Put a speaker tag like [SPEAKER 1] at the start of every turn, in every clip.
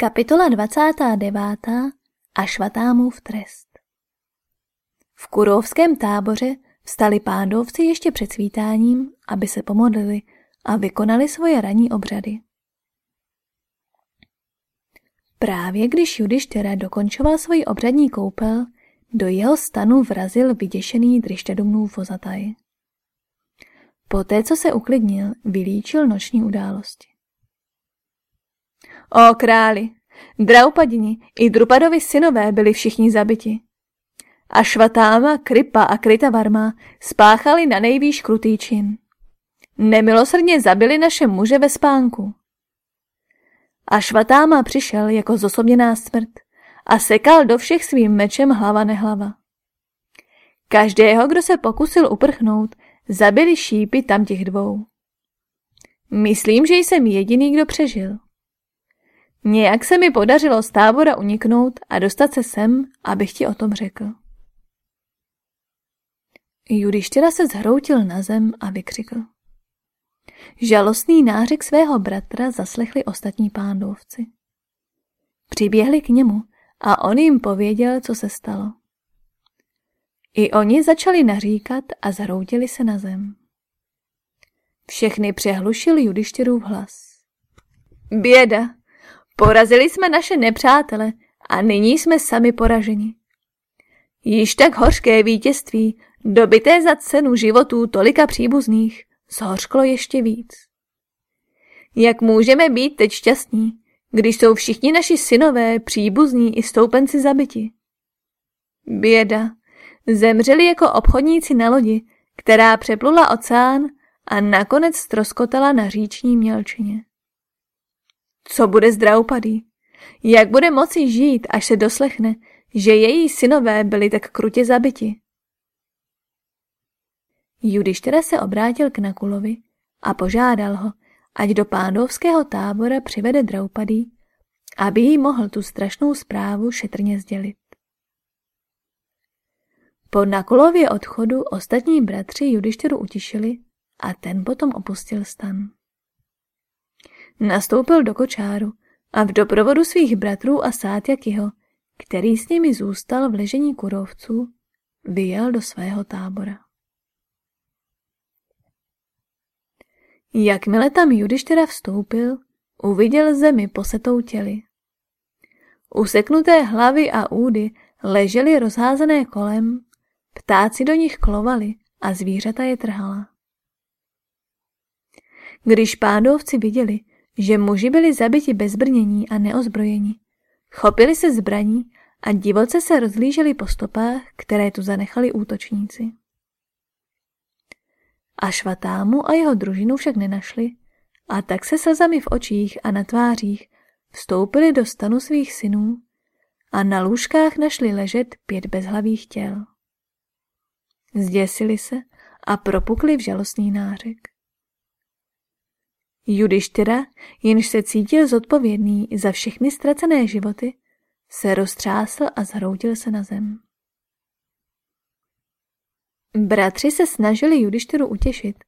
[SPEAKER 1] Kapitola 29. A švatámův trest V kurovském táboře vstali pándovci ještě před svítáním, aby se pomodlili a vykonali svoje ranní obřady. Právě když Judištěra dokončoval svoji obřadní koupel, do jeho stanu vrazil vyděšený Drišťadumnův vozataj. Poté, co se uklidnil, vylíčil noční události. O králi, Draupadini i Drupadovi synové byli všichni zabiti. A Švatáma, Kripa a Kritavarma spáchali na nejvýš krutý čin. Nemilosrdně zabili naše muže ve spánku. A Švatáma přišel jako zosobněná smrt a sekal do všech svým mečem hlava nehlava. Každého, kdo se pokusil uprchnout, zabili šípy tam těch dvou. Myslím, že jsem jediný, kdo přežil. Nějak se mi podařilo z tábora uniknout a dostat se sem, abych ti o tom řekl. Judištěra se zhroutil na zem a vykřikl. Žalostný nářek svého bratra zaslechli ostatní pándovci. Přiběhli k němu a on jim pověděl, co se stalo. I oni začali naříkat a zhroutili se na zem. Všechny přehlušil Judištěrův hlas. Běda, Porazili jsme naše nepřátele a nyní jsme sami poraženi. Již tak hořké vítězství, dobité za cenu životů tolika příbuzných, zhořklo ještě víc. Jak můžeme být teď šťastní, když jsou všichni naši synové, příbuzní i stoupenci zabiti? Běda, zemřeli jako obchodníci na lodi, která přeplula oceán a nakonec stroskotala na říční mělčině. Co bude s Draupadý? Jak bude moci žít, až se doslechne, že její synové byli tak krutě zabiti? Judištěra se obrátil k Nakulovi a požádal ho, ať do pándovského tábora přivede Draupadý, aby jí mohl tu strašnou zprávu šetrně sdělit. Po Nakulově odchodu ostatní bratři Judištěru utišili a ten potom opustil stan. Nastoupil do kočáru a v doprovodu svých bratrů a Sátjakyho, který s nimi zůstal v ležení kurovců, vyjel do svého tábora. Jakmile tam Judištěra vstoupil, uviděl zemi posetou těly. Useknuté hlavy a údy ležely rozházené kolem, ptáci do nich klovali a zvířata je trhala. Když pádovci viděli, že muži byli zabiti bez brnění a neozbrojení. Chopili se zbraní a divoce se rozlíželi po stopách, které tu zanechali útočníci. A švatámu a jeho družinu však nenašli a tak se slzami v očích a na tvářích vstoupili do stanu svých synů a na lůžkách našli ležet pět bezhlavých těl. Zděsili se a propukli v žalostný nářek. Judištyra, jenž se cítil zodpovědný za všechny ztracené životy, se roztřásl a zhroutil se na zem. Bratři se snažili Judištyru utěšit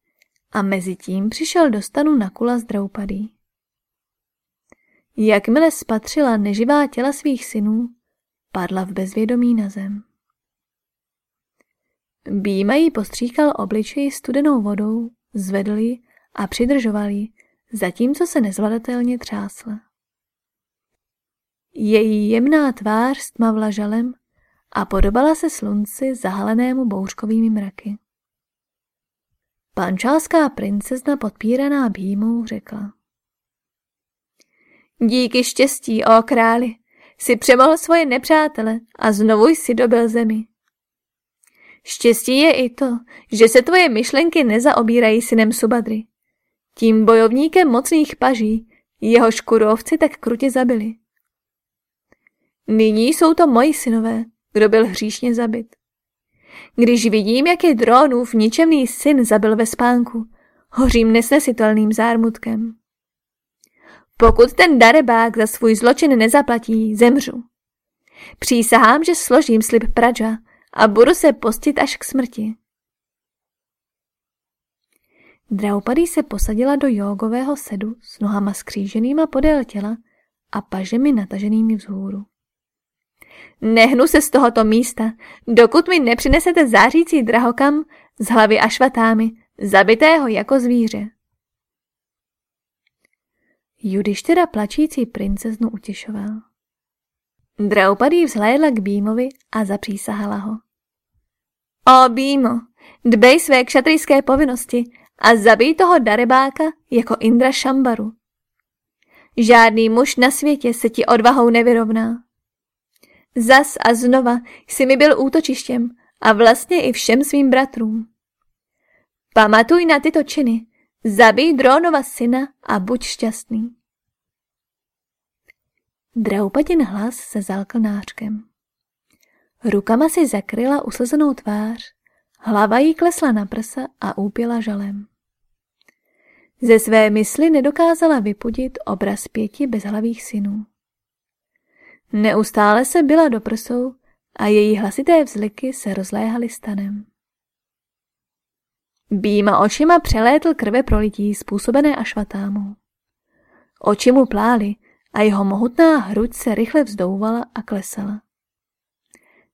[SPEAKER 1] a mezi tím přišel do stanu Nakula z Draupadý. Jakmile spatřila neživá těla svých synů, padla v bezvědomí na zem. Býma jí postříkal obličej studenou vodou, zvedl ji a přidržoval ji, zatímco se nezvladatelně třásla. Její jemná tvář stmavla žalem a podobala se slunci zahalenému bouřkovými mraky. Pančálská princezna podpíraná býmou řekla. Díky štěstí, o králi, si přemohl svoje nepřátele a znovu jsi dobil zemi. Štěstí je i to, že se tvoje myšlenky nezaobírají synem Subadry, tím bojovníkem mocných paží, jeho škurovci tak krutě zabili. Nyní jsou to moji synové, kdo byl hříšně zabit. Když vidím, jak je drónův ničemný syn zabil ve spánku, hořím nesnesitelným zármutkem. Pokud ten darebák za svůj zločin nezaplatí, zemřu. Přísahám, že složím slib Pradža a budu se postit až k smrti. Draupadý se posadila do jógového sedu s nohama skříženýma podél těla a pažemi nataženými vzhůru. Nehnu se z tohoto místa, dokud mi nepřinesete zářící drahokam z hlavy ašvatámy, zabitého jako zvíře. Judištěra plačící princeznu utěšoval. Draupadý vzhlédla k Bímovi a zapřísahala ho. O Bímo, dbej své kšatrijské povinnosti a zabij toho darebáka jako Indra Šambaru. Žádný muž na světě se ti odvahou nevyrovná. Zas a znova jsi mi byl útočištěm a vlastně i všem svým bratrům. Pamatuj na tyto činy, zabij drónova syna a buď šťastný. Draupadin hlas se zalkl nářkem. Rukama si zakryla uslzenou tvář, hlava jí klesla na prsa a úpěla žalem. Ze své mysli nedokázala vypudit obraz pěti bezhlavých synů. Neustále se byla do prsou a její hlasité vzliky se rozléhaly stanem. Býma očima přelétl krve prolití způsobené ašvatámou. Oči mu plály a jeho mohutná hruď se rychle vzdouvala a klesala.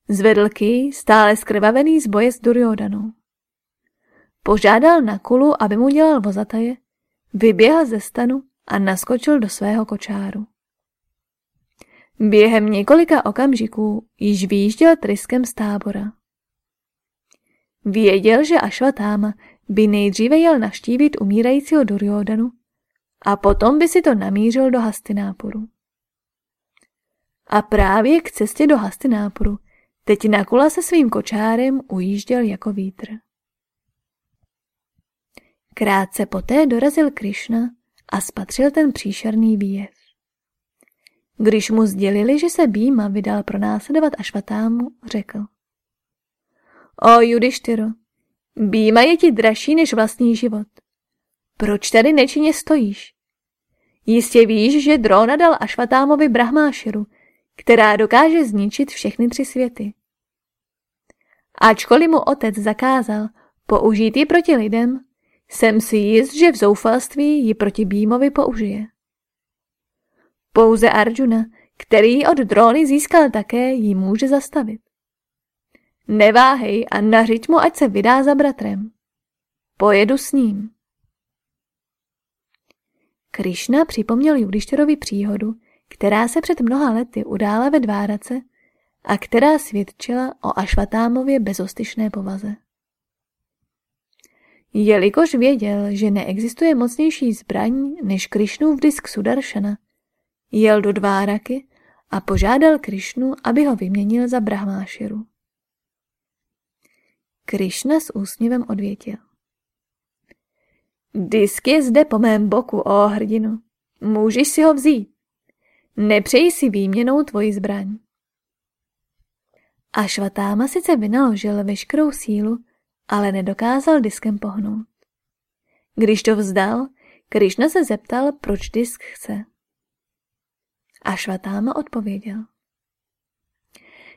[SPEAKER 1] Zvedl ký, stále skrvavený z boje s Duryodanou. Požádal na kulu, aby mu dělal vozataje, vyběhl ze stanu a naskočil do svého kočáru. Během několika okamžiků již výjížděl tryskem z tábora. Věděl, že Ašvatáma by nejdříve jel naštívit umírajícího Duryodanu a potom by si to namířil do Hastináporu. A právě k cestě do Hastináporu teď Nakula se svým kočárem ujížděl jako vítr. Krátce poté dorazil Krišna a spatřil ten příšerný výjev. Když mu sdělili, že se Býma vydal pronásledovat Ašvatámu, řekl. O Judištyro, Býma je ti dražší než vlastní život. Proč tady nečinně stojíš? Jistě víš, že Drona dal Ašvatámovi Brahmášeru, která dokáže zničit všechny tři světy. Ačkoliv mu otec zakázal použít ji proti lidem, jsem si jist, že v zoufalství ji proti Bímovi použije. Pouze Arjuna, který od dróny získal také, ji může zastavit. Neváhej a nařiď mu, ať se vydá za bratrem. Pojedu s ním. Krišna připomněl Judištěrovi příhodu, která se před mnoha lety udála ve Dvárace a která svědčila o Ašvatámově bezostyšné povaze. Jelikož věděl, že neexistuje mocnější zbraň než Krišnův disk Sudaršana, jel do Dváraky a požádal Krišnu, aby ho vyměnil za Brahmášeru. Krišna s úsměvem odvětil. Disk je zde po mém boku, o hrdinu. Můžeš si ho vzít. Nepřeji si výměnou tvoji zbraň. A švatáma sice vynaložil veškerou sílu, ale nedokázal diskem pohnout. Když to vzdal, Krišna se zeptal, proč disk chce. A švatáma odpověděl.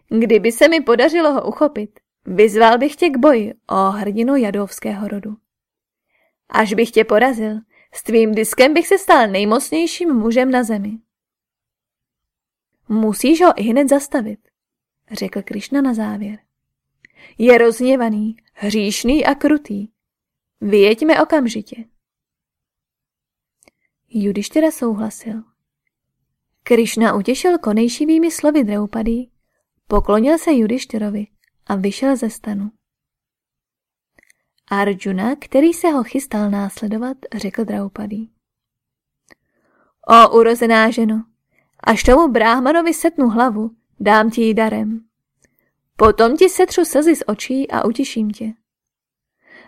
[SPEAKER 1] Kdyby se mi podařilo ho uchopit, vyzval bych tě k boji, o hrdinu jadovského rodu. Až bych tě porazil, s tvým diskem bych se stal nejmocnějším mužem na zemi. Musíš ho i hned zastavit, řekl Krišna na závěr. Je rozněvaný, hříšný a krutý. Vyjeďme okamžitě. Judištěra souhlasil. Krišna utěšil konejšivými slovy Draupadi, poklonil se Judištěrovi a vyšel ze stanu. Arjuna, který se ho chystal následovat, řekl Draupadi. O urozená ženo, až tomu bráhmanovi setnu hlavu, dám ti ji darem. Potom ti setřu slzy z očí a utiším tě.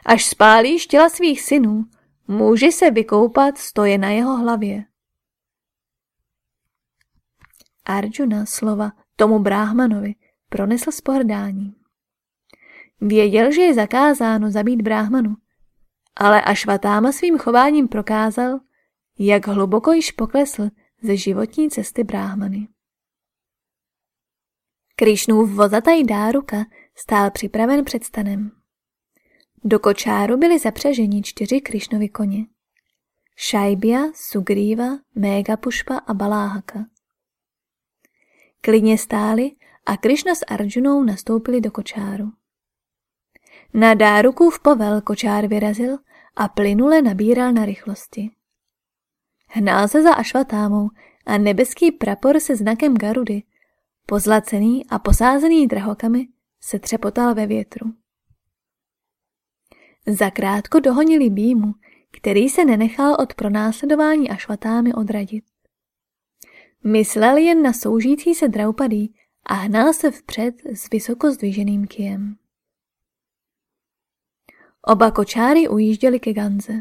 [SPEAKER 1] Až spálíš těla svých synů, může se vykoupat stoje na jeho hlavě. Arjuna slova tomu bráhmanovi pronesl s pohrdáním. Věděl, že je zakázáno zabít bráhmanu, ale Ašvatáma svým chováním prokázal, jak hluboko již poklesl ze životní cesty bráhmany. Krišnův vozataj Dáruka stál připraven před stanem. Do kočáru byli zapřeženi čtyři Krišnovi koně. Šajbia, Sugríva, Pušpa a Baláhaka. Klidně stáli a Krišna s Arjunou nastoupili do kočáru. Na v povel kočár vyrazil a plynule nabíral na rychlosti. Hnál se za Ašvatámou a nebeský prapor se znakem Garudy, pozlacený a posázený drahokami, se třepotal ve větru. Zakrátko dohonili Bímu, který se nenechal od pronásledování Ašvatámy odradit. Myslel jen na soužící se Draupadý a hnal se vpřed s vysoko zdviženým kijem. Oba kočáry ujížděli ke Ganze.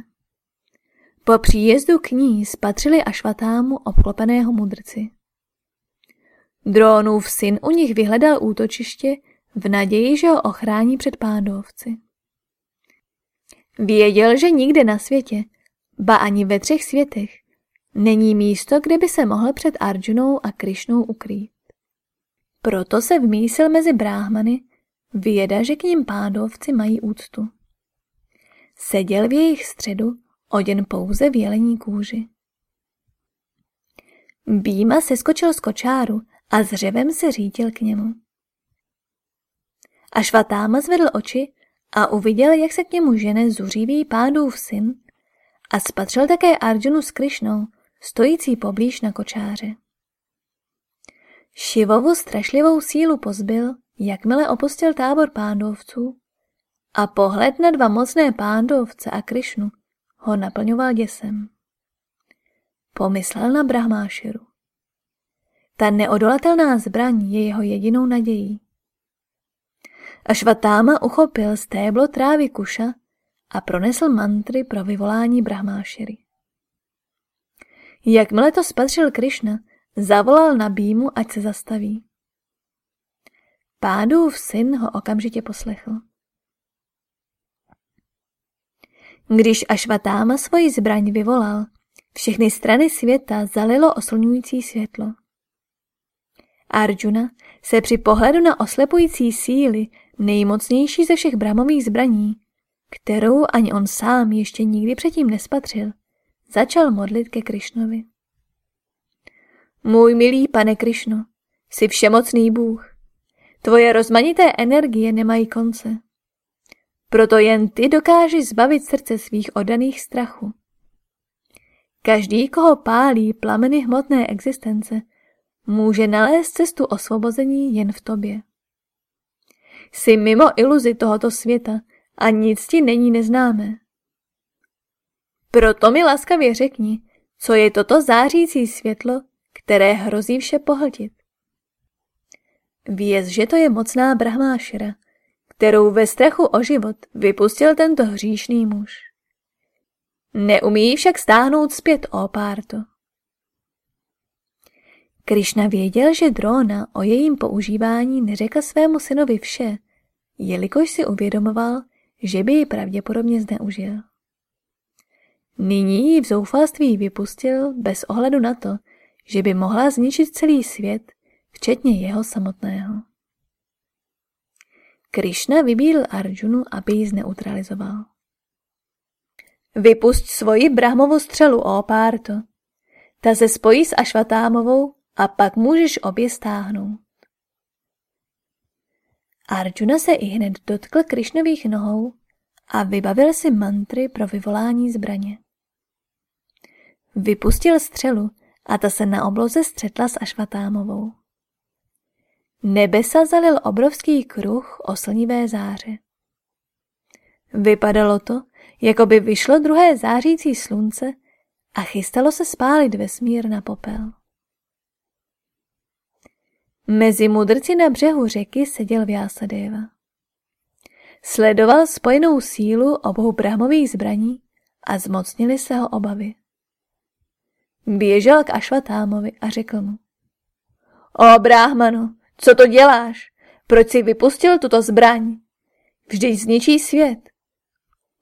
[SPEAKER 1] Po příjezdu k ní spatřili Ašvatámu obklopeného mudrci. Drónův syn u nich vyhledal útočiště v naději, že ho ochrání před pádovci. Věděl, že nikde na světě, ba ani ve třech světech, není místo, kde by se mohl před Arjunou a Krišnou ukrýt. Proto se vmísil mezi bráhmany, věda, že k ním pádovci mají úctu. Seděl v jejich středu, oděn pouze v jelení kůži. Býma seskočil z kočáru a s řevem se řídil k němu. A švatáma zvedl oči a uviděl, jak se k němu žene zuřivý pádův syn a spatřil také Arjunu s Krišnou, stojící poblíž na kočáře. Šivovu strašlivou sílu pozbyl, jakmile opustil tábor pándovců a pohled na dva mocné pándovce a Krišnu ho naplňoval děsem. Pomyslel na Brahmášeru. Ta neodolatelná zbraň je jeho jedinou nadějí. A švatáma uchopil stéblo trávy kuša a pronesl mantry pro vyvolání Brahmášery. Jakmile to spatřil Krišna, zavolal na Bímu, ať se zastaví. Pádův syn ho okamžitě poslechl. Když Ašvatáma svoji zbraň vyvolal, všechny strany světa zalilo oslňující světlo. Arjuna se při pohledu na oslepující síly nejmocnější ze všech bramových zbraní, kterou ani on sám ještě nikdy předtím nespatřil, začal modlit ke Krišnovi. Můj milý pane Krišno, jsi všemocný Bůh. Tvoje rozmanité energie nemají konce. Proto jen ty dokážeš zbavit srdce svých oddaných strachu. Každý, koho pálí plameny hmotné existence, může nalézt cestu osvobození jen v tobě. Jsi mimo iluzi tohoto světa a nic ti není neznámé. Proto mi laskavě řekni, co je toto zářící světlo, které hrozí vše pohltit. Věz, že to je mocná brahmášera, kterou ve strachu o život vypustil tento hříšný muž. Neumí však stáhnout zpět o párto. Krišna věděl, že Drona o jejím používání neřekl svému synovi vše, jelikož si uvědomoval, že by ji pravděpodobně zneužil. Nyní ji v zoufalství vypustil bez ohledu na to, že by mohla zničit celý svět, včetně jeho samotného. Krišna vybídl Arjunu, aby ji zneutralizoval. Vypust svoji brahmovou střelu, ó párto. Ta se spojí s Ašvatámovou a pak můžeš obě stáhnout. Arjuna se i hned dotkl Krišnových nohou a vybavil si mantry pro vyvolání zbraně. Vypustil střelu a ta se na obloze střetla s Ašvatámovou. Nebesa zalil obrovský kruh oslnivé záře. Vypadalo to, jako by vyšlo druhé zářící slunce a chystalo se spálit vesmír na popel. Mezi mudrci na břehu řeky seděl Vyasadeva. Sledoval spojenou sílu obou brahmových zbraní a zmocnili se ho obavy. Běžel k Ašvatámovi a řekl mu. O bráhmano, co to děláš? Proč jsi vypustil tuto zbraň? Vždyť zničí svět.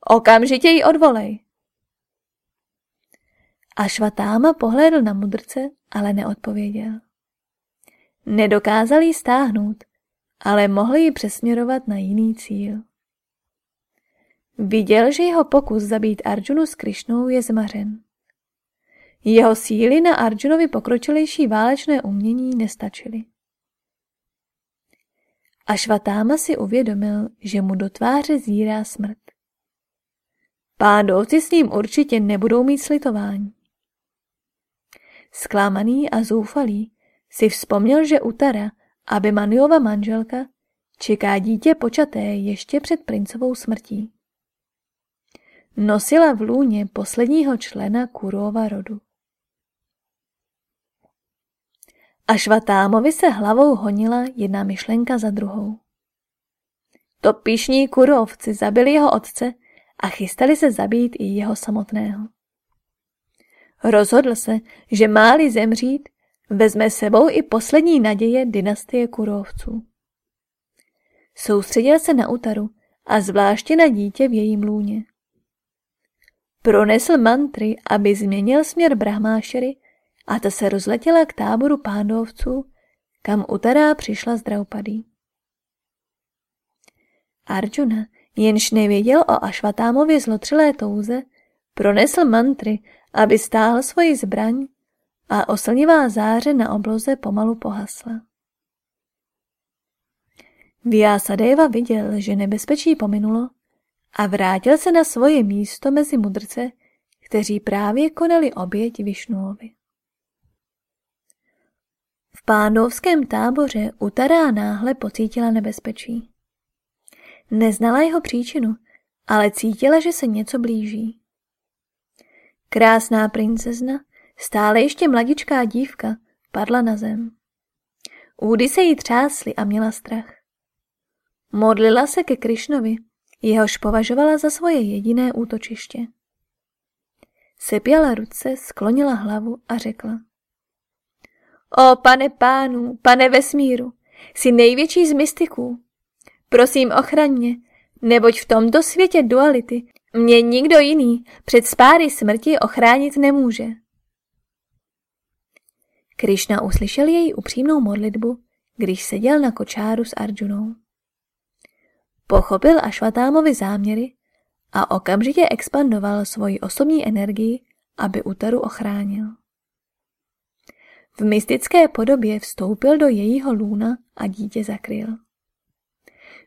[SPEAKER 1] Okamžitě ji odvolej. Ašvatáma pohlédl na mudrce, ale neodpověděl. Nedokázal ji stáhnout, ale mohl ji přesměrovat na jiný cíl. Viděl, že jeho pokus zabít Arjunu s Krišnou je zmařen. Jeho síly na Arjunovi pokročilejší válečné umění nestačily. a Švatáma si uvědomil, že mu do tváře zírá smrt. Pádovci s ním určitě nebudou mít slitování. Zklamaný a zoufalý si vzpomněl, že Utara, Abimaniova manželka, čeká dítě počaté ještě před princovou smrtí. Nosila v lůně posledního člena Kurova rodu. A Švatámovi se hlavou honila jedna myšlenka za druhou. To pišní kurovci zabili jeho otce a chystali se zabít i jeho samotného. Rozhodl se, že máli zemřít, vezme sebou i poslední naděje dynastie kurovců. Soustředil se na Utaru a zvláště na dítě v jejím lůně. Pronesl mantry, aby změnil směr Brahmášery a ta se rozletěla k táboru pándovců, kam Utara přišla z Draupadí. Arjuna, jenž nevěděl o Ašvatámově zlotřilé touze, pronesl mantry, aby stáhl svoji zbraň a oslnivá záře na obloze pomalu pohasla. Vyasadeva viděl, že nebezpečí pominulo a vrátil se na svoje místo mezi mudrce, kteří právě konali oběť Višnuovi. V pánovském táboře Utará náhle pocítila nebezpečí. Neznala jeho příčinu, ale cítila, že se něco blíží. Krásná princezna, stále ještě mladičká dívka, padla na zem. Údy se jí třásly a měla strach. Modlila se ke Krišnovi, jehož považovala za svoje jediné útočiště. Sepěla ruce, sklonila hlavu a řekla. O pane pánu, pane vesmíru, jsi největší z mystiků. Prosím ochraň mě, neboť v tomto světě duality mě nikdo jiný před spáry smrti ochránit nemůže. Krišna uslyšel její upřímnou modlitbu, když seděl na kočáru s Arjunou. Pochopil Ašvatámovi záměry a okamžitě expandoval svoji osobní energii, aby Utaru ochránil. V mystické podobě vstoupil do jejího lůna a dítě zakryl.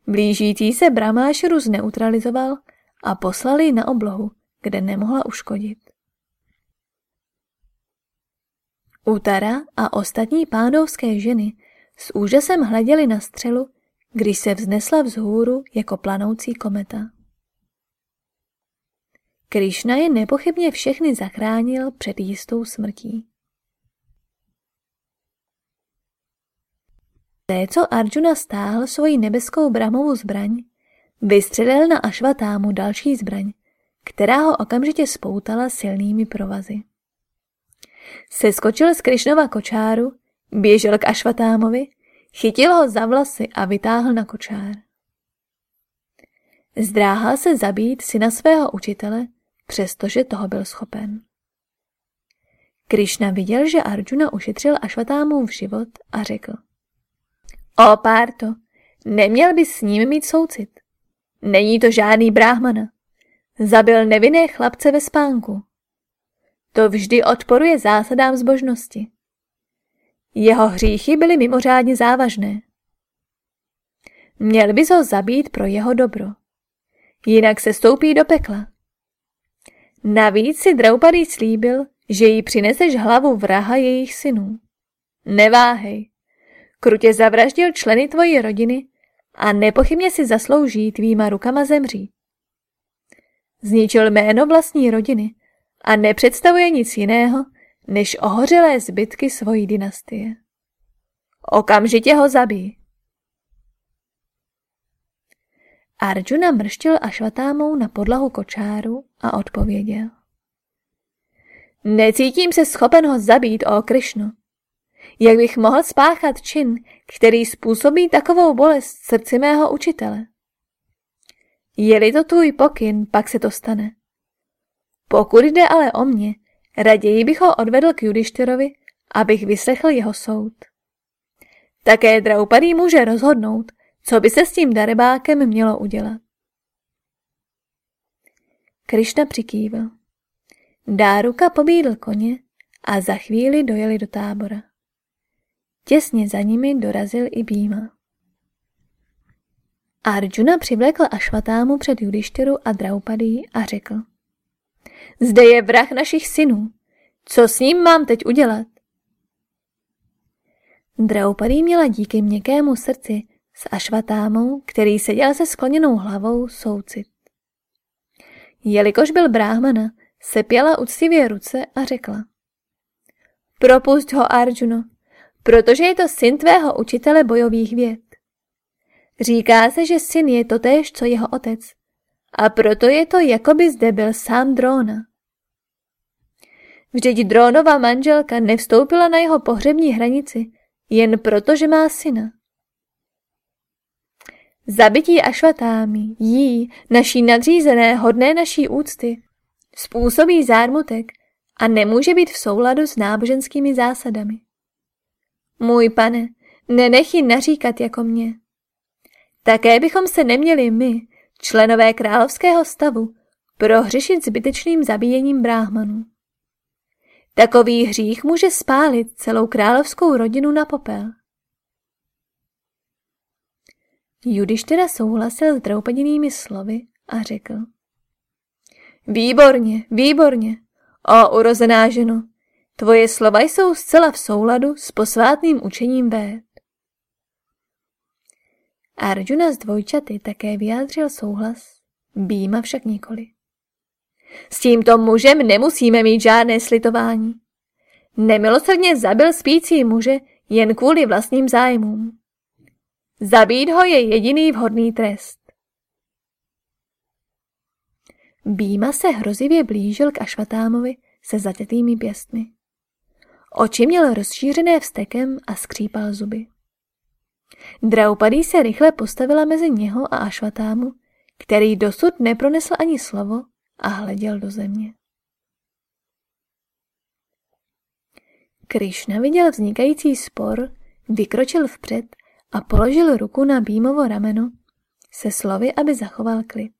[SPEAKER 1] Blížící se Bramášru zneutralizoval a poslali na oblohu, kde nemohla uškodit. Utara a ostatní pádovské ženy s úžasem hleděli na střelu, když se vznesla vzhůru jako planoucí kometa. Krišna je nepochybně všechny zachránil před jistou smrtí. Té, co Arjuna stáhl svoji nebeskou bramovou zbraň, vystřelil na Ašvatámu další zbraň, která ho okamžitě spoutala silnými provazy. Seskočil z Krišnova kočáru, běžel k Ašvatámovi, chytil ho za vlasy a vytáhl na kočár. Zdráhal se zabít syna svého učitele, přestože toho byl schopen. Krišna viděl, že Arjuna ušetřil Ašvatámův život a řekl – O Párto, neměl bys s ním mít soucit. Není to žádný bráhmana. Zabil nevinné chlapce ve spánku. To vždy odporuje zásadám zbožnosti. Jeho hříchy byly mimořádně závažné. Měl bys ho zabít pro jeho dobro. Jinak se stoupí do pekla. Navíc si Draupadý slíbil, že jí přineseš hlavu vraha jejich synů. Neváhej. Krutě zavraždil členy tvojí rodiny a nepochybně si zaslouží tvýma rukama zemřít. Zničil jméno vlastní rodiny a nepředstavuje nic jiného, než ohořelé zbytky svojí dynastie. Okamžitě ho zabij. Arjuna mrštil Ašvatámou na podlahu kočáru a odpověděl. Necítím se schopen ho zabít, o Krišnu. Jak bych mohl spáchat čin, který způsobí takovou bolest srdci mého učitele? Je-li to tvůj pokyn, pak se to stane. Pokud jde ale o mě, raději bych ho odvedl k Judištyrovi, abych vyslechl jeho soud. Také Draupadý může rozhodnout, co by se s tím darebákem mělo udělat. Krišna přikývil. Dáruka pobídl koně a za chvíli dojeli do tábora. Těsně za nimi dorazil i Býma. Arjuna přivlekl Ašvatámu před Judištěru a Draupadí a řekl. Zde je vrah našich synů. Co s ním mám teď udělat? Draupadí měla díky měkkému srdci s Ašvatámou, který seděl se skloněnou hlavou, soucit. Jelikož byl bráhmana, sepěla uctivě ruce a řekla. Propust ho, Arjuno, protože je to syn tvého učitele bojových věd. Říká se, že syn je totéž, co jeho otec, a proto je to, jako by zde byl sám Dróna. Vždyť Drónova manželka nevstoupila na jeho pohřební hranici, jen proto, že má syna. Zabití Ašvatámi, jí, naší nadřízené, hodné naší úcty, způsobí zármutek a nemůže být v souladu s náboženskými zásadami. Můj pane, nenechy naříkat jako mě. Také bychom se neměli my, členové královského stavu, prohřešit zbytečným zabíjením bráhmanů. Takový hřích může spálit celou královskou rodinu na popel. Judiš teda souhlasil s Draupadinými slovy a řekl. Výborně, výborně, o urozená ženo, tvoje slova jsou zcela v souladu s posvátným učením véd. Arjuna z dvojčaty také vyjádřil souhlas, Býma však nikoli. S tímto mužem nemusíme mít žádné slitování. Nemilosrdně zabil spící muže jen kvůli vlastním zájmům. Zabít ho je jediný vhodný trest. Býma se hrozivě blížil k Ašvatámovi se zatětými pěstmi. Oči měl rozšířené vstekem a skřípal zuby. Draupadý se rychle postavila mezi něho a Ašvatámu, který dosud nepronesl ani slovo a hleděl do země. Krišna viděl vznikající spor, vykročil vpřed a položil ruku na Bímovo rameno se slovy, aby zachoval klid.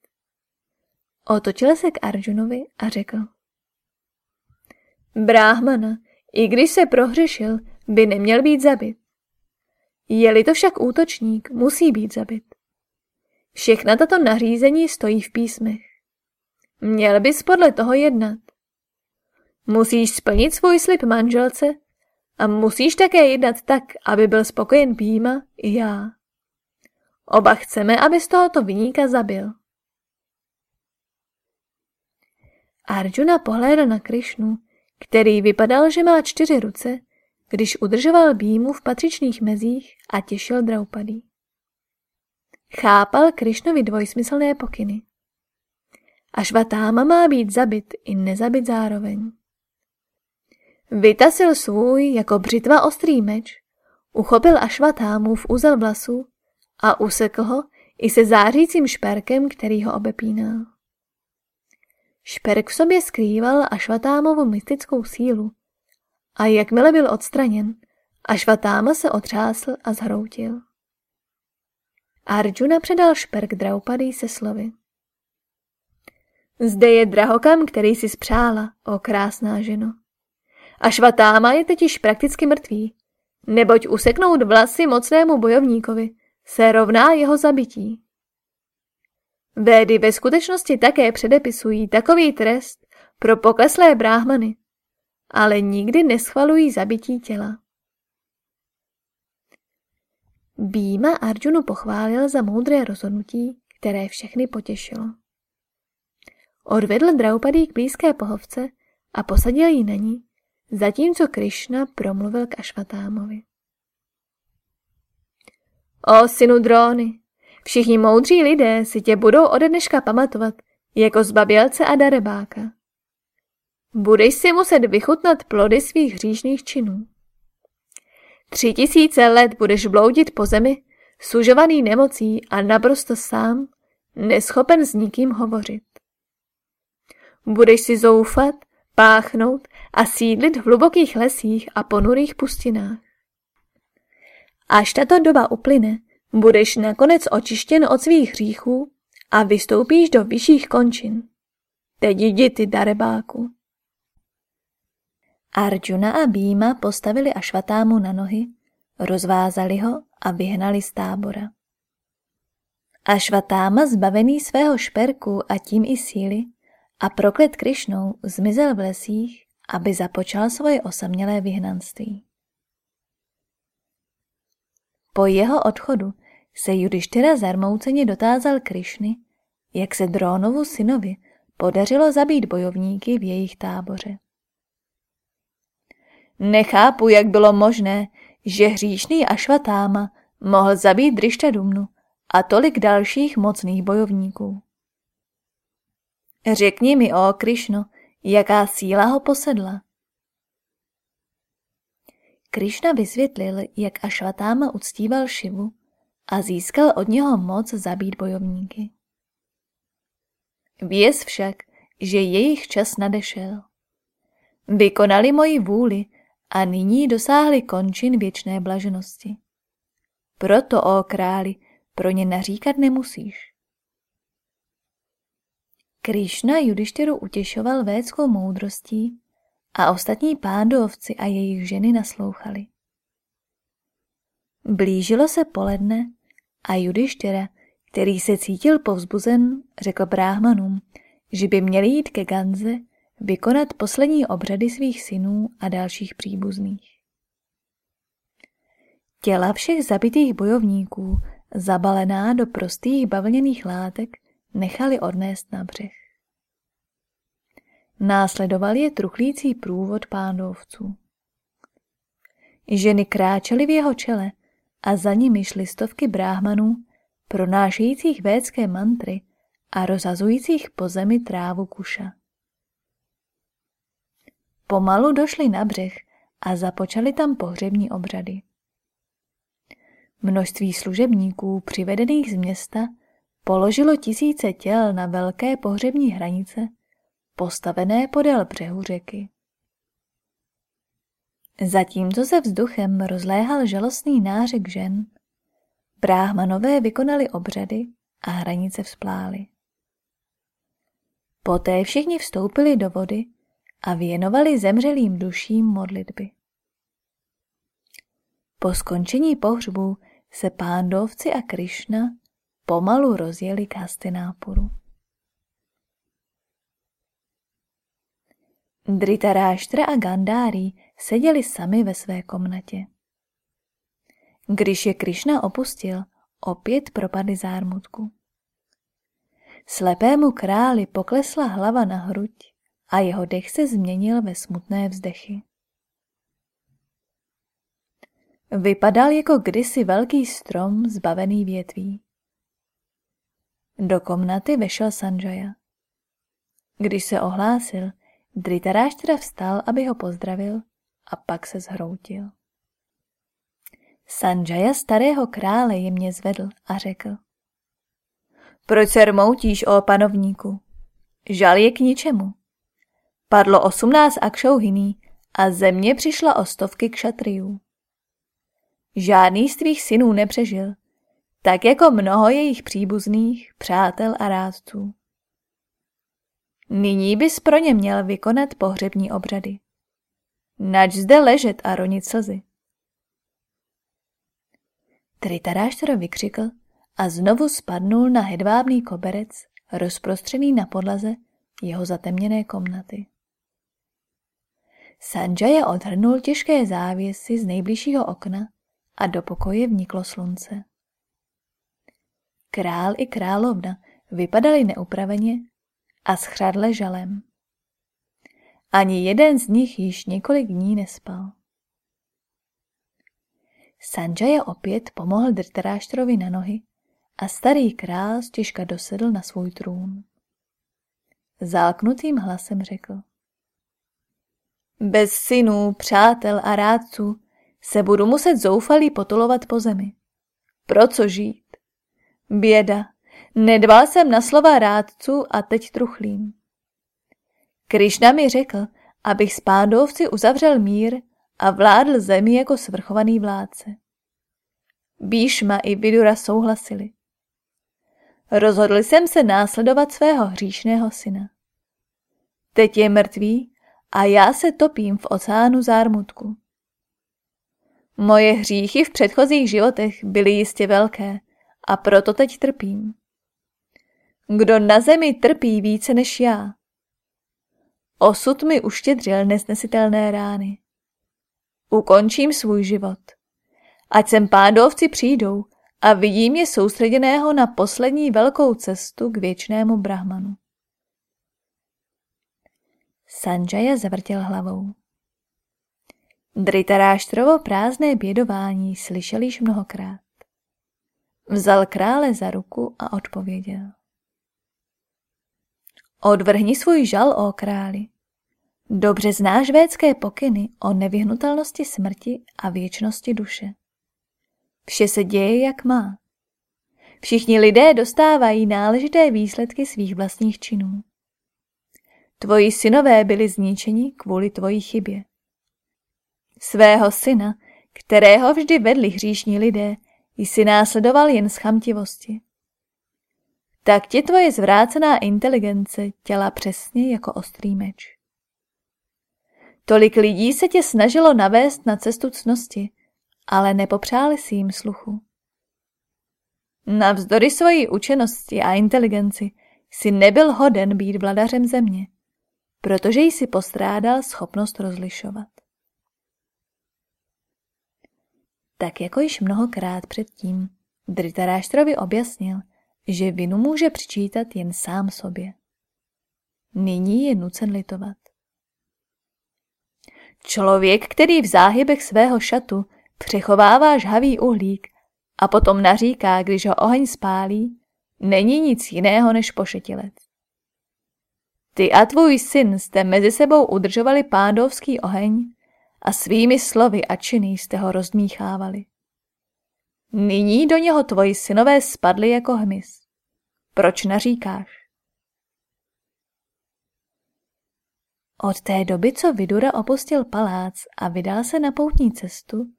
[SPEAKER 1] Otočil se k Arjunovi a řekl. Bráhmana, i když se prohřešil, by neměl být zabit. Je-li to však útočník, musí být zabit. Všechna tato nařízení stojí v písmech. Měl bys podle toho jednat. Musíš splnit svůj slib manželce a musíš také jednat tak, aby byl spokojen Píma i já. Oba chceme, aby z tohoto vyníka zabil. Arjuna pohlédl na Krišnu, který vypadal, že má čtyři ruce, když udržoval Bímu v patřičných mezích a těšil Draupadý. Chápal Krišnovi dvojsmyslné pokyny. Ašvatáma má být zabit i nezabit zároveň. Vytasil svůj jako břitva ostrý meč, uchopil Ašvatámu v úzel vlasu a usekl ho i se zářícím šperkem, který ho obepínal. Šperk v sobě skrýval Ašvatámovu mystickou sílu a jakmile byl odstraněn, Ašvatáma se otřásl a zhroutil. Arjuna předal šperk Draupadi se slovy. Zde je drahokam, který si spřála, o krásná ženo. A švatáma je teď již prakticky mrtvý, neboť useknout vlasy mocnému bojovníkovi se rovná jeho zabití. Védy ve skutečnosti také předepisují takový trest pro pokleslé bráhmany, ale nikdy neschvalují zabití těla. Býma Arjunu pochválil za moudré rozhodnutí, které všechny potěšilo. Odvedl Draupadý k blízké pohovce a posadil ji na ní, zatímco Krišna promluvil k Ašvatámovi. O synu dróny, všichni moudří lidé si tě budou ode dneška pamatovat jako zbabělce a darebáka. Budeš si muset vychutnat plody svých hříšných činů. Tři tisíce let budeš bloudit po zemi, sužovaný nemocí a naprosto sám, neschopen s nikým hovořit. Budeš si zoufat, páchnout a sídlit v hlubokých lesích a ponurých pustinách. Až tato doba uplyne, budeš nakonec očištěn od svých hříchů a vystoupíš do vyšších končin. Teď jdi ty, darebáku. Arjuna a Bíma postavili Ašvatámu na nohy, rozvázali ho a vyhnali z tábora. A Švatáma, zbavený svého šperku a tím i síly, a proklet Krišnou, zmizel v lesích, aby započal svoje osamělé vyhnanství. Po jeho odchodu se Judištyra zarmouceně dotázal Krišny, jak se Drónovu synovi podařilo zabít bojovníky v jejich táboře. Nechápu, jak bylo možné, že hříšný Ašvatáma mohl zabít Drištadumnu a tolik dalších mocných bojovníků. Řekni mi, o Krišno, jaká síla ho posedla. Krišna vysvětlil, jak Ašvatáma uctíval Šivu a získal od něho moc zabít bojovníky. Věz však, že jejich čas nadešel. Vykonali moji vůli a nyní dosáhli končin věčné blaženosti. Proto, ó králi, pro ně naříkat nemusíš. Krišna Judištěru utěšoval védskou moudrostí a ostatní pándovci a jejich ženy naslouchali. Blížilo se poledne a Judištěra, který se cítil povzbuzen, řekl bráhmanům, že by měli jít ke Ganze vykonat poslední obřady svých synů a dalších příbuzných. Těla všech zabitých bojovníků, zabalená do prostých bavlněných látek, nechali odnést na břeh. Následoval je truchlící průvod pándovců. Ženy kráčely v jeho čele a za nimi šly stovky bráhmanů, pronášejících védské mantry a rozhazujících po zemi trávu kuša. Pomalu došli na břeh a započali tam pohřební obřady. Množství služebníků přivedených z města položilo tisíce těl na velké pohřební hranice, postavené podél břehu řeky. Zatímco se vzduchem rozléhal žalostný nářek žen, bráhmanové vykonali obřady a hranice vzplály. Poté všichni vstoupili do vody a věnovali zemřelým duším modlitby. Po skončení pohřbu se pándovci a Krišna pomalu rozjeli k Hastinápuru. Dritaráštra a Gandári seděli sami ve své komnatě. Když je Krišna opustil, opět propadli zármutku. Slepému králi poklesla hlava na hruď a jeho dech se změnil ve smutné vzdechy. Vypadal jako kdysi velký strom zbavený větví. Do komnaty vešel Sanjaya. Když se ohlásil, Dritaráštra vstal, aby ho pozdravil a pak se zhroutil. Sanjaya starého krále jemně zvedl a řekl. Proč se rmoutíš, o panovníku? Žal je k ničemu. Padlo osmnáct akšouhyní a země přišla o stovky kšatriů. Žádný z tvých synů nepřežil, tak jako mnoho jejich příbuzných, přátel a rádců. Nyní bys pro ně měl vykonat pohřební obřady. Nač zde ležet a ronit slzy. Tritaráštra vykřikl a znovu spadnul na hedvábný koberec, rozprostřený na podlaze jeho zatemněné komnaty. Sanjaya odhrnul těžké závěsy z nejbližšího okna a do pokoje vniklo slunce. Král i královna vypadali neupraveně a schradle žalem. Ani jeden z nich již několik dní nespal. Sanjaya opět pomohl Drtaráštrovi na nohy a starý král stěžka dosedl na svůj trůn. Zálknutým hlasem řekl. Bez synů, přátel a rádců se budu muset zoufalý potulovat po zemi. Pro co žít? Běda, nedbal jsem na slova rádců a teď truchlím. Krišna mi řekl, abych s pádovci uzavřel mír a vládl zemi jako svrchovaný vládce. Bíšma i Vidura souhlasili. Rozhodl jsem se následovat svého hříšného syna. Teď je mrtvý a já se topím v oceánu zármutku. Moje hříchy v předchozích životech byly jistě velké a proto teď trpím. Kdo na zemi trpí více než já? Osud mi uštědřil nesnesitelné rány. Ukončím svůj život. Ať sem pádovci přijdou a vidím je soustředěného na poslední velkou cestu k věčnému brahmanu. Sanjaya zavrtěl hlavou. Dritaráštrovo prázdné bědování slyšel již mnohokrát. Vzal krále za ruku a odpověděl. Odvrhni svůj žal, o králi. Dobře znáš védské pokyny o nevyhnutelnosti smrti a věčnosti duše. Vše se děje, jak má. Všichni lidé dostávají náležité výsledky svých vlastních činů. Tvoji synové byli zničeni kvůli tvojí chybě. Svého syna, kterého vždy vedli hříšní lidé, jsi následoval jen z chamtivosti. Tak ti tvoje zvrácená inteligence těla přesně jako ostrý meč. Tolik lidí se tě snažilo navést na cestu cnosti, ale nepopřáli si jim sluchu. Navzdory svojí učenosti a inteligenci si nebyl hoden být vladařem země, protože jsi postrádal schopnost rozlišovat. Tak jako již mnohokrát předtím, Dritaráštrovi objasnil, že vinu může přičítat jen sám sobě. Nyní je nucen litovat. Člověk, který v záhybech svého šatu přechovává žhavý uhlík a potom naříká, když ho oheň spálí, není nic jiného než pošetilec. Ty a tvůj syn jste mezi sebou udržovali pádovský oheň a svými slovy a činy jste ho rozdmíchávali. Nyní do něho tvoji synové spadli jako hmyz. Proč naříkáš? Od té doby, co Vidura opustil palác a vydal se na poutní cestu,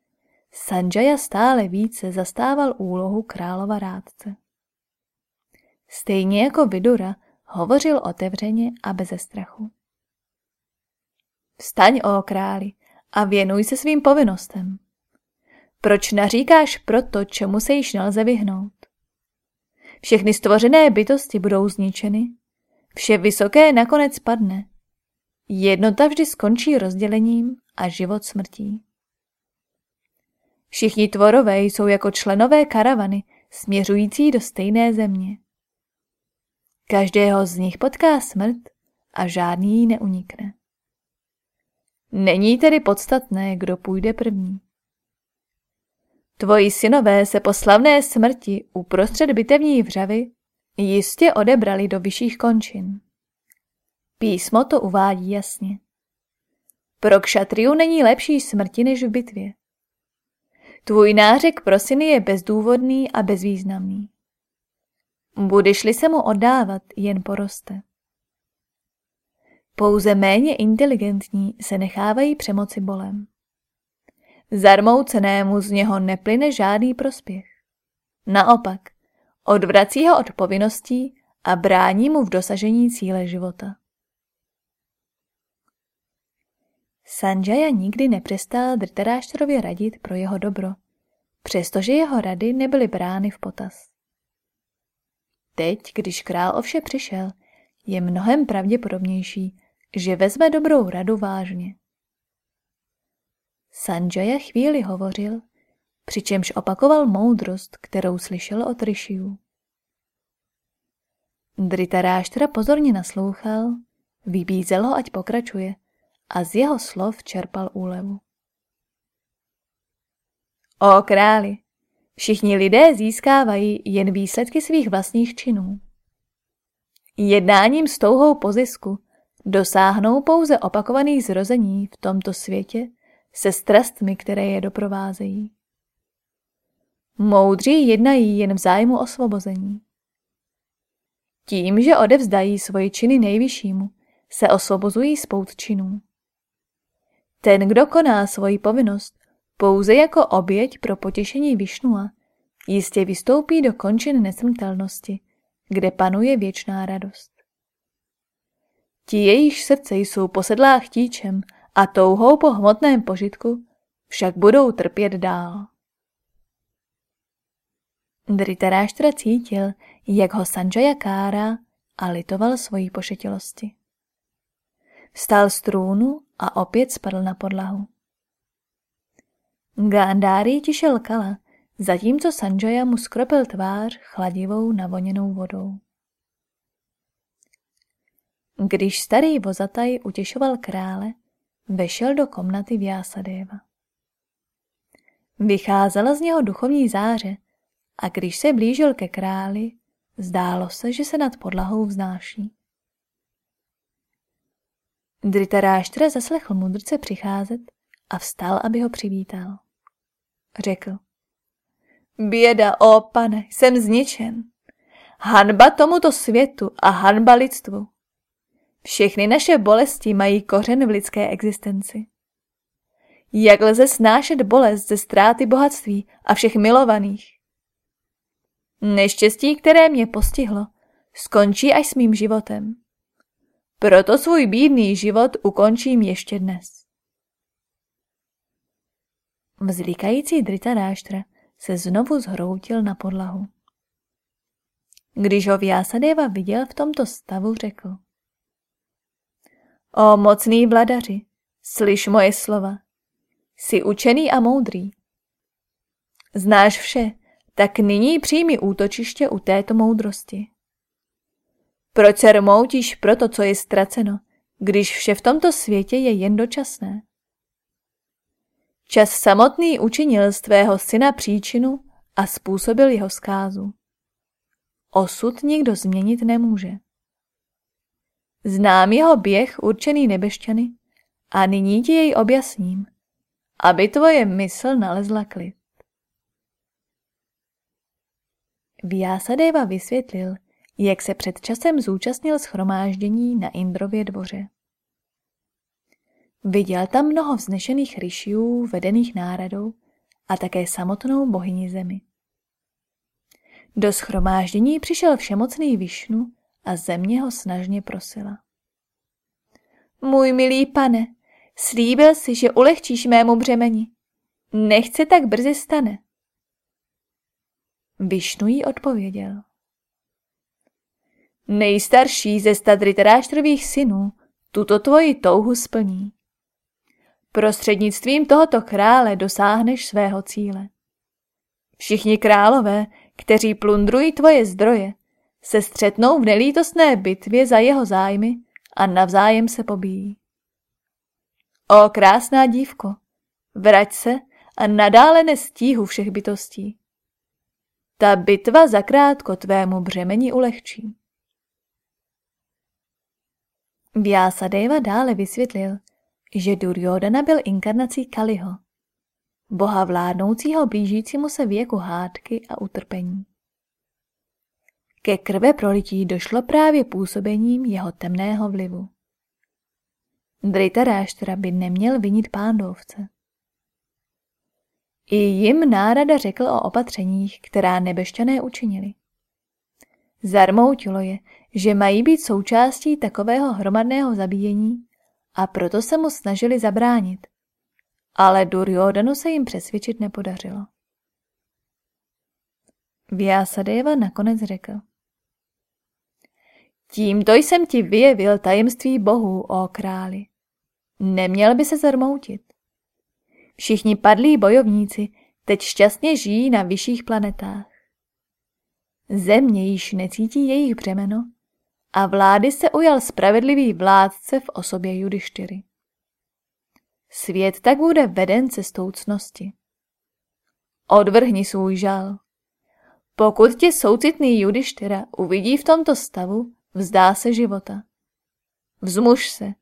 [SPEAKER 1] Sanjaya stále více zastával úlohu králova rádce. Stejně jako Vidura hovořil otevřeně a beze strachu. Vstaň, o králi, a věnuj se svým povinnostem. Proč naříkáš proto, čemu se již nelze vyhnout? Všechny stvořené bytosti budou zničeny, vše vysoké nakonec padne. Jednota vždy skončí rozdělením a život smrtí. Všichni tvorové jsou jako členové karavany směřující do stejné země. Každého z nich potká smrt a žádný jí neunikne. Není tedy podstatné, kdo půjde první. Tvoji synové se po slavné smrti uprostřed bitevní vřavy jistě odebrali do vyšších končin. Písmo to uvádí jasně. Pro kšatriu není lepší smrti než v bitvě. Tvůj nářek pro syny je bezdůvodný a bezvýznamný. Budeš-li se mu oddávat, jen poroste. Pouze méně inteligentní se nechávají přemoci bolem. Zarmoucenému z něho neplyne žádný prospěch. Naopak, odvrací ho od povinností a brání mu v dosažení cíle života. Sanjaya nikdy nepřestal Drtaráštrově radit pro jeho dobro, přestože jeho rady nebyly brány v potaz. Teď, když král ovše přišel, je mnohem pravděpodobnější, že vezme dobrou radu vážně. Sanjaya chvíli hovořil, přičemž opakoval moudrost, kterou slyšel od Rishiů. Dritaráštra pozorně naslouchal, vybízel ho, ať pokračuje a z jeho slov čerpal úlevu. O králi, všichni lidé získávají jen výsledky svých vlastních činů. Jednáním s touhou po zisku dosáhnou pouze opakovaných zrození v tomto světě se strastmi, které je doprovázejí. Moudří jednají jen v zájmu osvobození. Tím, že odevzdají svoje činy nejvyššímu, se osvobozují spout činů. Ten, kdo koná svoji povinnost pouze jako oběť pro potěšení Višnua, jistě vystoupí do končin nesmrtelnosti, kde panuje věčná radost. Ti jejich srdce jsou posedlá chtíčem a touhou po hmotném požitku však budou trpět dál. Dritaráštra cítil, jak ho Sanjaya kára a litoval svojí pošetilosti. Vstal z trůnu a opět spadl na podlahu. Gandhári tišel kala, zatímco Sanjaya mu skropil tvář chladivou navoněnou vodou. Když starý vozataj utěšoval krále, vešel do komnaty Vyasadeva. Vycházela z něho duchovní záře a když se blížil ke králi, zdálo se, že se nad podlahou vznáší. Dritaráštra zaslechl mudrce přicházet a vstal, aby ho přivítal. Řekl. Běda, o pane, jsem zničen. Hanba tomuto světu a hanba lidstvu. Všechny naše bolesti mají kořen v lidské existenci. Jak lze snášet bolest ze ztráty bohatství a všech milovaných? Neštěstí, které mě postihlo, skončí až s mým životem. Proto svůj bídný život ukončím ještě dnes. Vzlíkající Dritaráštra se znovu zhroutil na podlahu. Když ho Vyasadeva viděl v tomto stavu, řekl. O mocný vladaři, slyš moje slova. Jsi učený a moudrý. Znáš vše, tak nyní přijmi útočiště u této moudrosti. Proč se rmoutíš pro to, co je ztraceno, když vše v tomto světě je jen dočasné? Čas samotný učinil z tvého syna příčinu a způsobil jeho zkázu. Osud nikdo změnit nemůže. Znám jeho běh určený nebešťany a nyní ti jej objasním, aby tvoje mysl nalezla klid. Vyasadeva vysvětlil, jak se před časem zúčastnil schromáždění na Indrově dvoře. Viděl tam mnoho vznešených ryšiů, vedených náradou a také samotnou bohyni zemi. Do schromáždění přišel všemocný Višnu a země ho snažně prosila. Můj milý pane, slíbil si, že ulehčíš mému břemeni. Nechce tak brzy stane. Višnu jí odpověděl. Nejstarší ze stadritráštrových synů tuto tvoji touhu splní. Prostřednictvím tohoto krále dosáhneš svého cíle. Všichni králové, kteří plundrují tvoje zdroje, se střetnou v nelítostné bitvě za jeho zájmy a navzájem se pobíjí. O krásná dívko, vrať se a nadále nestíhu všech bytostí. Ta bitva zakrátko tvému břemeni ulehčí. Vyasadeva dále vysvětlil, že Duryodhana byl inkarnací Kaliho, boha vládnoucího blížícímu se věku hádky a utrpení. Ke krve prolití došlo právě působením jeho temného vlivu. Dritaráštra by neměl vinit pándovce. I jim nárada řekl o opatřeních, která nebešťané učinili. Zarmoutilo je, že mají být součástí takového hromadného zabíjení a proto se mu snažili zabránit. Ale Duryodhanu se jim přesvědčit nepodařilo. Vyasadeva nakonec řekl. Tímto jsem ti vyjevil tajemství bohů, o králi. Neměl by se zarmoutit. Všichni padlí bojovníci teď šťastně žijí na vyšších planetách. Země již necítí jejich břemeno a vlády se ujal spravedlivý vládce v osobě Judištyry. Svět tak bude veden cestou cnosti. Odvrhni svůj žal. Pokud tě soucitný Judištyra uvidí v tomto stavu, vzdá se života. Vzmuž se.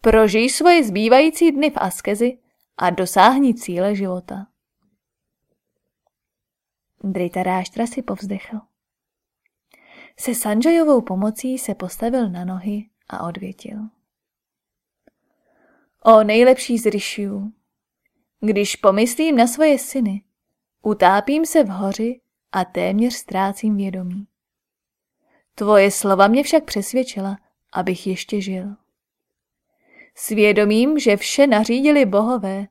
[SPEAKER 1] Prožij svoje zbývající dny v askezi a dosáhni cíle života. Dritaráštra si povzdechl. Se Sanjayovou pomocí se postavil na nohy a odvětil. O nejlepší z ryšiů, když pomyslím na svoje syny, utápím se v hoři a téměř ztrácím vědomí. Tvoje slova mě však přesvědčila, abych ještě žil. Svědomím, že vše nařídili bohové,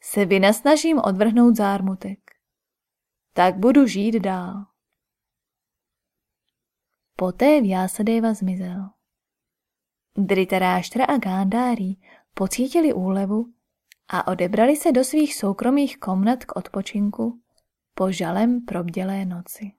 [SPEAKER 1] se vynasnažím odvrhnout zármutek. Tak budu žít dál. Poté Vyasadeva zmizel. Dritaráštra a Gándárí pocítili úlevu a odebrali se do svých soukromých komnat k odpočinku po žalem probdělé noci.